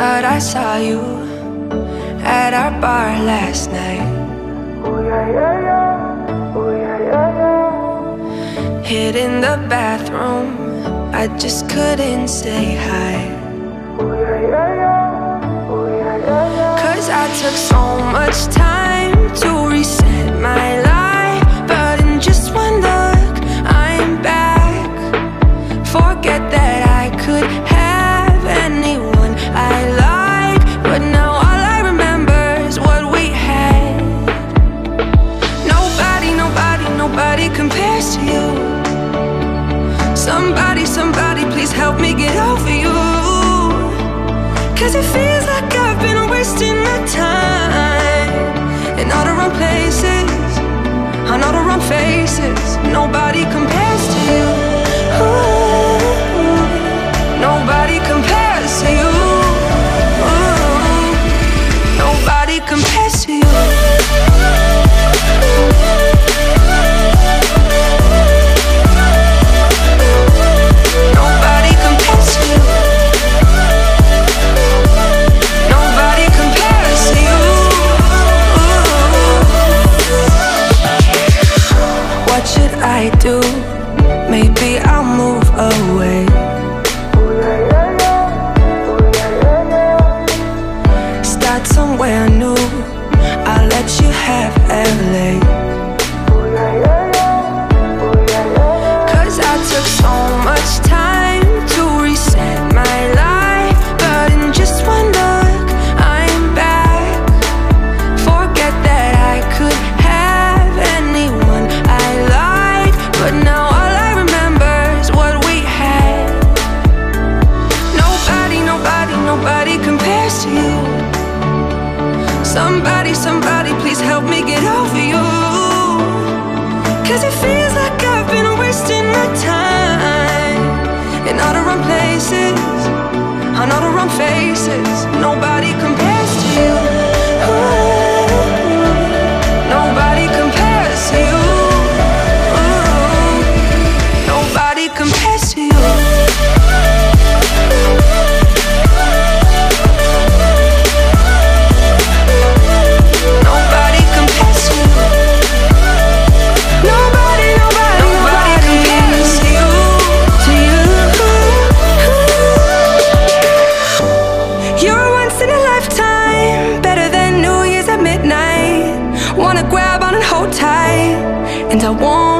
Thought I saw you at our bar last night. Hid in the bathroom, I just couldn't say hi. Cause I took so much time to reset my life. But in just one look, I'm back. Forget that I could Somebody, somebody, please help me get over you. Cause it feels like I've been wasting my time in all the wrong places, on all the wrong faces. Nobody compares to you. Maybe I'll move away. Start somewhere new. I'll let you have LA. You. Somebody, somebody, please help me get over you. Cause it feels like I've been wasting my time in all the wrong places, on all the wrong faces. And I won't.